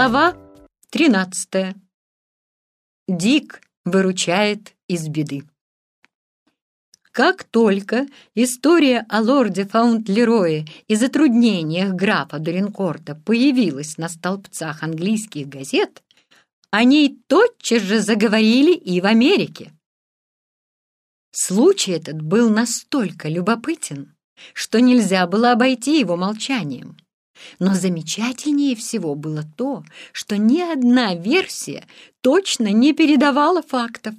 Глава 13. Дик выручает из беды. Как только история о лорде Фаунтлерое и затруднениях графа Доринкорта появилась на столбцах английских газет, о ней тотчас же заговорили и в Америке. Случай этот был настолько любопытен, что нельзя было обойти его молчанием. Но замечательнее всего было то, что ни одна версия точно не передавала фактов.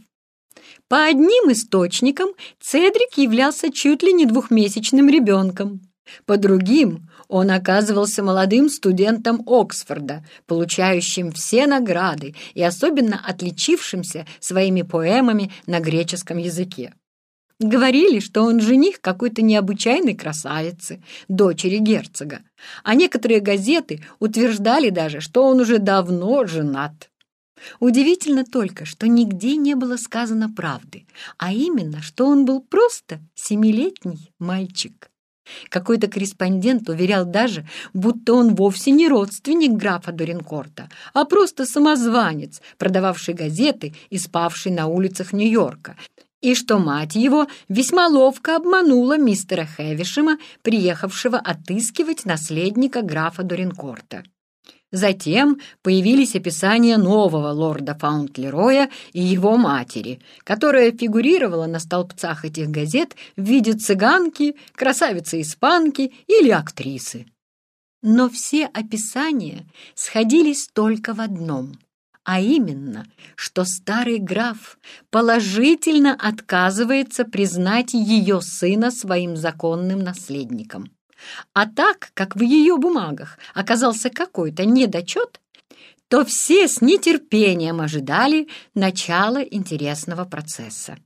По одним источникам Цедрик являлся чуть ли не двухмесячным ребенком. По другим он оказывался молодым студентом Оксфорда, получающим все награды и особенно отличившимся своими поэмами на греческом языке. Говорили, что он жених какой-то необычайной красавицы, дочери герцога, а некоторые газеты утверждали даже, что он уже давно женат. Удивительно только, что нигде не было сказано правды, а именно, что он был просто семилетний мальчик. Какой-то корреспондент уверял даже, будто он вовсе не родственник графа Доринкорта, а просто самозванец, продававший газеты и спавший на улицах Нью-Йорка, и что мать его весьма ловко обманула мистера Хевишема, приехавшего отыскивать наследника графа Доринкорта. Затем появились описания нового лорда Фаунтлероя и его матери, которая фигурировала на столбцах этих газет в виде цыганки, красавицы-испанки или актрисы. Но все описания сходились только в одном — а именно, что старый граф положительно отказывается признать ее сына своим законным наследником. А так как в ее бумагах оказался какой-то недочет, то все с нетерпением ожидали начала интересного процесса.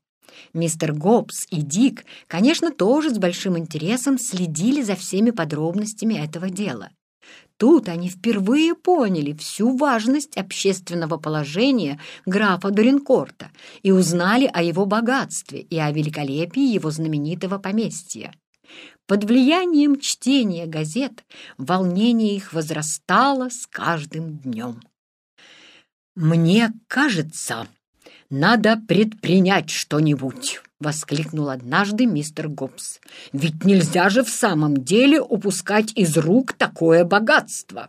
Мистер Гоббс и Дик, конечно, тоже с большим интересом следили за всеми подробностями этого дела. Тут они впервые поняли всю важность общественного положения графа Доринкорта и узнали о его богатстве и о великолепии его знаменитого поместья. Под влиянием чтения газет волнение их возрастало с каждым днем. «Мне кажется, надо предпринять что-нибудь», — воскликнул однажды мистер Гоббс. «Ведь нельзя же в самом деле упускать из рук такое богатство!»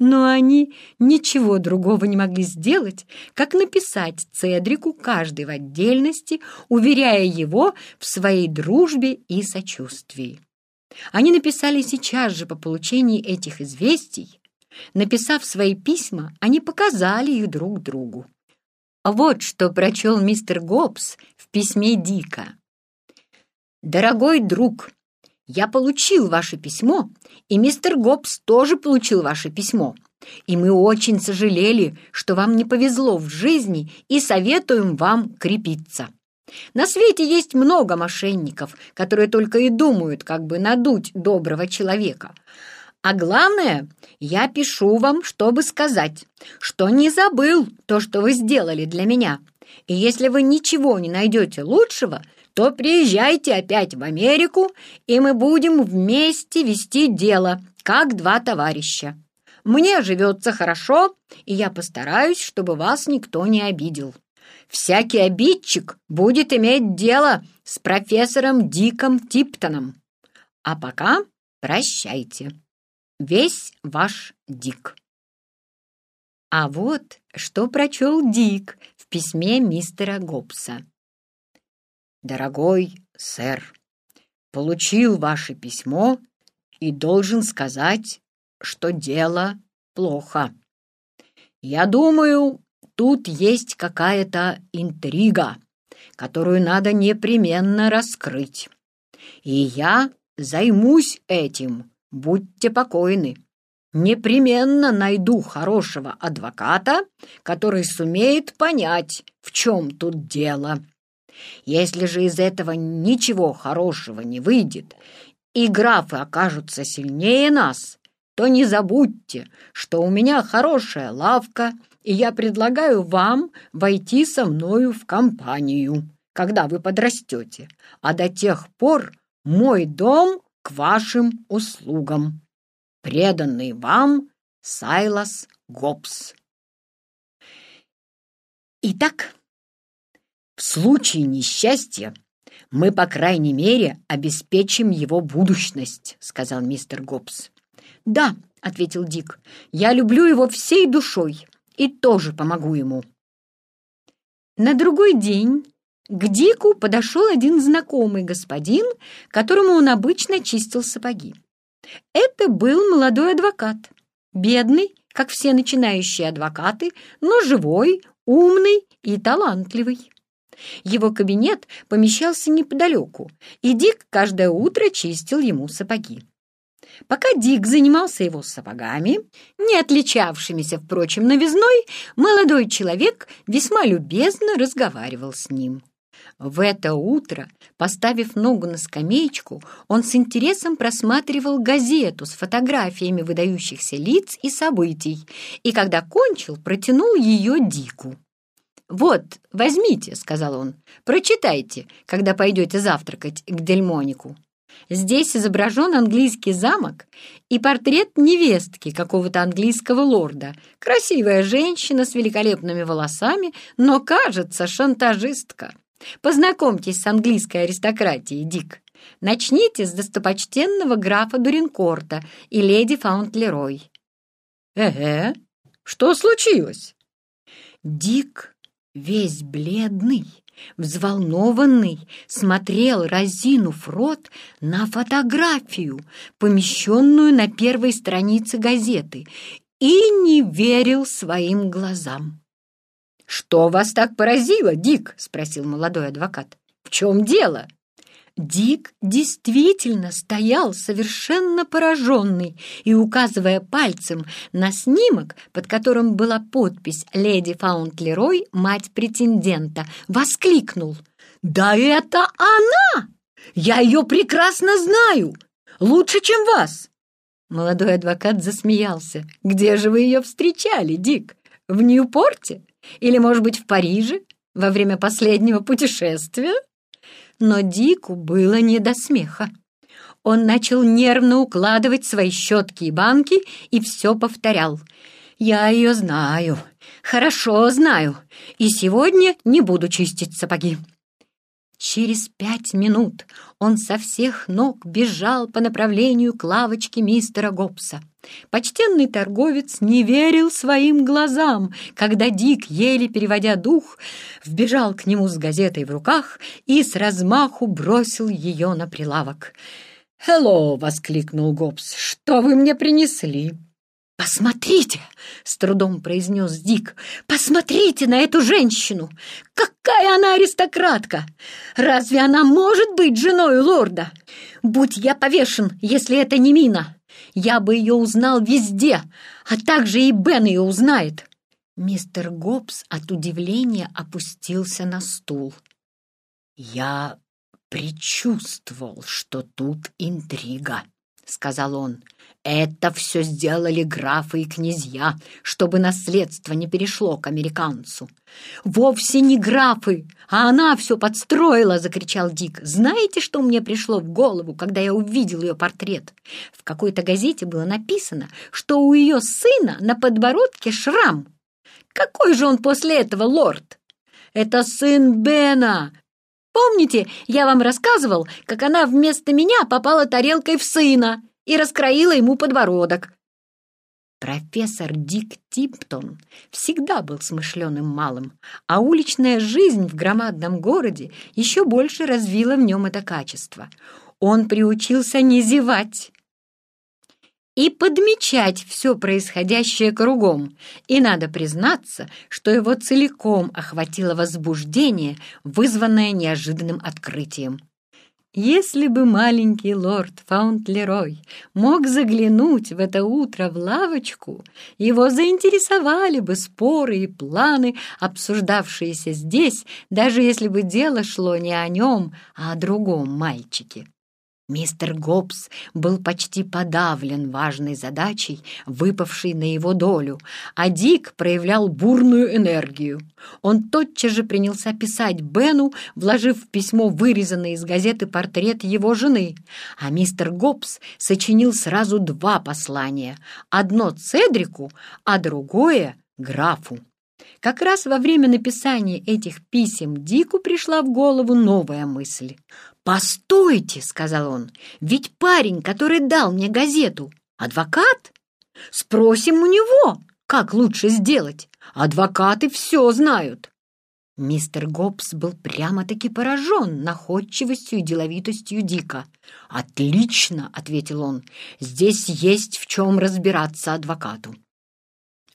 Но они ничего другого не могли сделать, как написать Цедрику каждый в отдельности, уверяя его в своей дружбе и сочувствии. Они написали сейчас же по получении этих известий. Написав свои письма, они показали их друг другу. Вот что прочел мистер Гоббс в письме Дика. «Дорогой друг, я получил ваше письмо, и мистер Гоббс тоже получил ваше письмо, и мы очень сожалели, что вам не повезло в жизни и советуем вам крепиться. На свете есть много мошенников, которые только и думают, как бы надуть доброго человека, а главное, я пишу вам, чтобы сказать, что не забыл то, что вы сделали для меня. И если вы ничего не найдете лучшего, то приезжайте опять в Америку, и мы будем вместе вести дело, как два товарища. Мне живется хорошо, и я постараюсь, чтобы вас никто не обидел. Всякий обидчик будет иметь дело с профессором Диком Типтоном. А пока прощайте. Весь ваш Дик. А вот что прочел Дик в письме мистера Гоббса. «Дорогой сэр, получил ваше письмо и должен сказать, что дело плохо. Я думаю, тут есть какая-то интрига, которую надо непременно раскрыть. И я займусь этим» будьте покойны. Непременно найду хорошего адвоката, который сумеет понять, в чем тут дело. Если же из этого ничего хорошего не выйдет, и графы окажутся сильнее нас, то не забудьте, что у меня хорошая лавка, и я предлагаю вам войти со мною в компанию, когда вы подрастете, а до тех пор мой дом к вашим услугам. Преданный вам Сайлас Гоббс. Итак, в случае несчастья мы, по крайней мере, обеспечим его будущность, сказал мистер Гоббс. Да, ответил Дик, я люблю его всей душой и тоже помогу ему. На другой день к Дику подошел один знакомый господин, которому он обычно чистил сапоги. Это был молодой адвокат, бедный, как все начинающие адвокаты, но живой, умный и талантливый. Его кабинет помещался неподалеку, и Дик каждое утро чистил ему сапоги. Пока Дик занимался его сапогами, не отличавшимися, впрочем, новизной, молодой человек весьма любезно разговаривал с ним. В это утро, поставив ногу на скамеечку, он с интересом просматривал газету с фотографиями выдающихся лиц и событий, и когда кончил, протянул ее Дику. «Вот, возьмите», — сказал он, — «прочитайте, когда пойдете завтракать к Дельмонику». Здесь изображен английский замок и портрет невестки какого-то английского лорда. Красивая женщина с великолепными волосами, но, кажется, шантажистка. Познакомьтесь с английской аристократией, Дик. Начните с достопочтенного графа Дуринкорта и леди Фаунтлерой. «Э-э, что случилось?» Дик, весь бледный, взволнованный, смотрел, разинув рот, на фотографию, помещенную на первой странице газеты, и не верил своим глазам. «Что вас так поразило, Дик?» — спросил молодой адвокат. «В чем дело?» Дик действительно стоял совершенно пораженный и, указывая пальцем на снимок, под которым была подпись «Леди Фаунтлерой, мать претендента», воскликнул. «Да это она! Я ее прекрасно знаю! Лучше, чем вас!» Молодой адвокат засмеялся. «Где же вы ее встречали, Дик? В Ньюпорте? Или, может быть, в Париже? Во время последнего путешествия?» но Дику было не до смеха. Он начал нервно укладывать свои щетки и банки и все повторял. «Я ее знаю, хорошо знаю, и сегодня не буду чистить сапоги». Через пять минут он со всех ног бежал по направлению к лавочке мистера Гоббса. Почтенный торговец не верил своим глазам, когда Дик, еле переводя дух, вбежал к нему с газетой в руках и с размаху бросил ее на прилавок. «Хелло!» — воскликнул Гоббс. «Что вы мне принесли?» «Посмотрите!» — с трудом произнес Дик. «Посмотрите на эту женщину! Какая она аристократка! Разве она может быть женой лорда? Будь я повешен, если это не Мина! Я бы ее узнал везде, а также и Бен ее узнает!» Мистер Гоббс от удивления опустился на стул. «Я предчувствовал, что тут интрига», — сказал он. Это все сделали графы и князья, чтобы наследство не перешло к американцу. «Вовсе не графы, а она все подстроила!» — закричал Дик. «Знаете, что мне пришло в голову, когда я увидел ее портрет? В какой-то газете было написано, что у ее сына на подбородке шрам. Какой же он после этого лорд? Это сын Бена, Помните, я вам рассказывал, как она вместо меня попала тарелкой в сына и раскроила ему подбородок. Профессор Дик Типтон всегда был смышленым малым, а уличная жизнь в громадном городе еще больше развила в нем это качество. Он приучился не зевать и подмечать все происходящее кругом, и надо признаться, что его целиком охватило возбуждение, вызванное неожиданным открытием. Если бы маленький лорд Фаунтлерой мог заглянуть в это утро в лавочку, его заинтересовали бы споры и планы, обсуждавшиеся здесь, даже если бы дело шло не о нем, а о другом мальчике. Мистер Гоббс был почти подавлен важной задачей, выпавшей на его долю, а Дик проявлял бурную энергию. Он тотчас же принялся писать Бену, вложив в письмо вырезанный из газеты портрет его жены, а мистер Гоббс сочинил сразу два послания, одно Цедрику, а другое — графу. Как раз во время написания этих писем Дику пришла в голову новая мысль. «Постойте», — сказал он, — «ведь парень, который дал мне газету, адвокат? Спросим у него, как лучше сделать. Адвокаты все знают». Мистер Гоббс был прямо-таки поражен находчивостью и деловитостью Дика. «Отлично!» — ответил он. «Здесь есть в чем разбираться адвокату».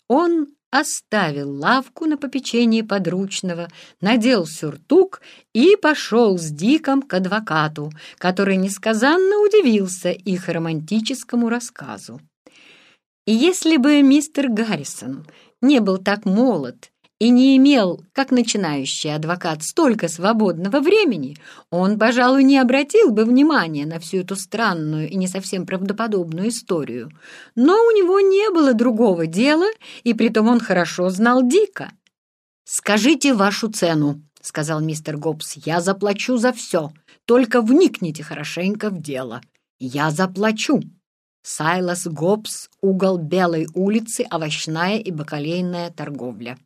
Он оставил лавку на попечении подручного, надел сюртук и пошел с Диком к адвокату, который несказанно удивился их романтическому рассказу. И если бы мистер Гаррисон не был так молод и не имел, как начинающий адвокат, столько свободного времени, он, пожалуй, не обратил бы внимания на всю эту странную и не совсем правдоподобную историю. Но у него не было другого дела, и притом он хорошо знал Дика. «Скажите вашу цену», — сказал мистер Гоббс, — «я заплачу за все, только вникните хорошенько в дело. Я заплачу». Сайлас Гоббс, угол Белой улицы, овощная и бакалейная торговля.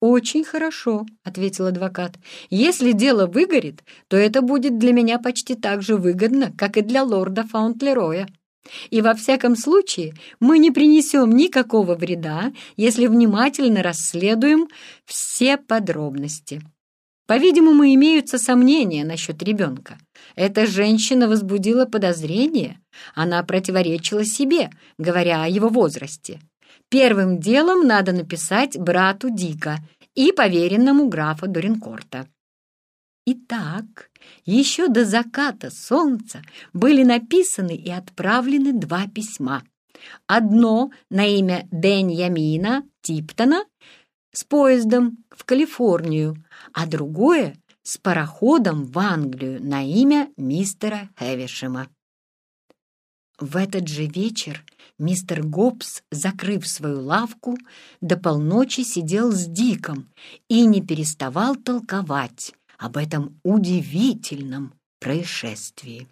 «Очень хорошо», — ответил адвокат. «Если дело выгорит, то это будет для меня почти так же выгодно, как и для лорда Фаунтлероя. И во всяком случае мы не принесем никакого вреда, если внимательно расследуем все подробности. По-видимому, имеются сомнения насчет ребенка. Эта женщина возбудила подозрение, она противоречила себе, говоря о его возрасте. Первым делом надо написать брату Дика и поверенному графа Доринкорта. Итак, еще до заката солнца были написаны и отправлены два письма. Одно на имя Беньямина Типтона с поездом в Калифорнию, а другое с пароходом в Англию на имя мистера Хевишема. В этот же вечер мистер Гоббс, закрыв свою лавку, до полночи сидел с Диком и не переставал толковать об этом удивительном происшествии.